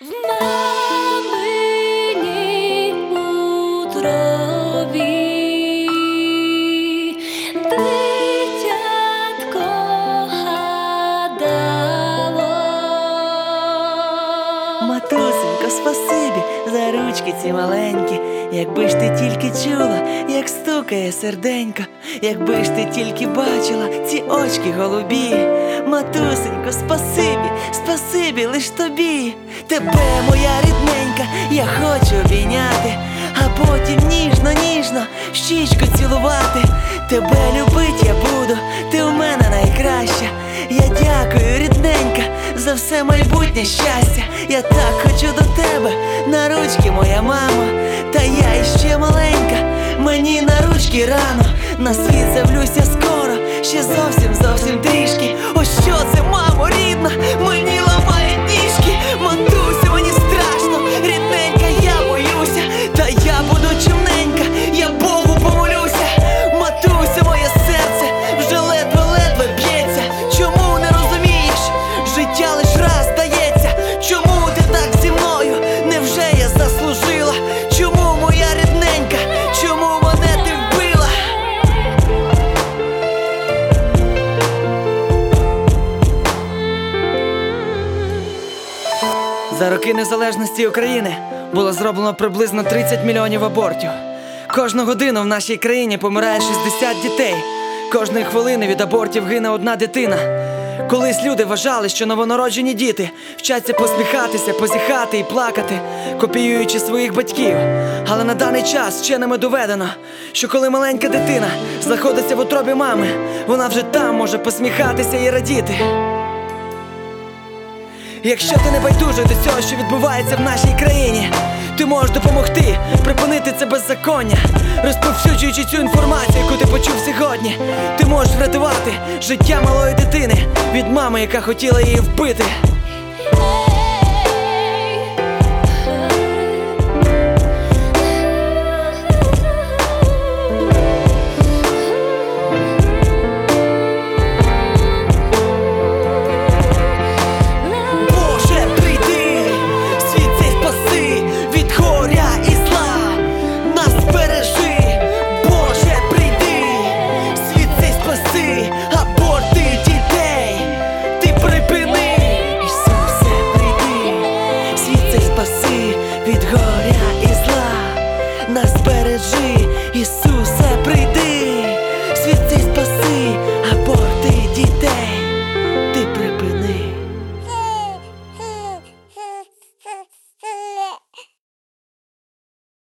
В мамині утробі дитятко. Матусенько, спасибі за ручки ці маленькі. Якби ж ти тільки чула, як стукає серденько, якби ж ти тільки бачила ці очки голубі. Матусенько, спасибі, спасибі лиш тобі. Тебе, моя рідненька, я хочу обійняти, а потім ніжно, ніжно щічку цілувати. Тебе любить я буду, ти в мене найкраща. Я дякую, рідненька, за все майбутнє щастя. Я так хочу до тебе, на ручки, моя мама. Та я іще маленька, мені на ручки рано. На світ з'явлюся скоро, ще зовсім зовсім трішки. Ось що це, мамо, рідна, Та я буду чимненька, я Богу помолюся. Матуся, моє серце вже ледве-ледве б'ється. Чому не розумієш? Життя лиш раз дається. Чому ти так зі мною? Невже я заслужила? Чому моя рідненька? Чому мене ти вбила? За роки незалежності України було зроблено приблизно 30 мільйонів абортів. Кожну годину в нашій країні помирає 60 дітей. Кожної хвилини від абортів гине одна дитина. Колись люди вважали, що новонароджені діти вчаться посміхатися, позіхати і плакати, копіюючи своїх батьків. Але на даний час вченими доведено, що коли маленька дитина знаходиться в утробі мами, вона вже там може посміхатися і радіти. Якщо ти не байдужий до цього, що відбувається в нашій країні, ти можеш допомогти припинити це беззаконня, розповсюджуючи цю інформацію, яку ти почув сьогодні. Ти можеш врятувати життя малої дитини від мами, яка хотіла її вбити. горя і зла, нас бережи і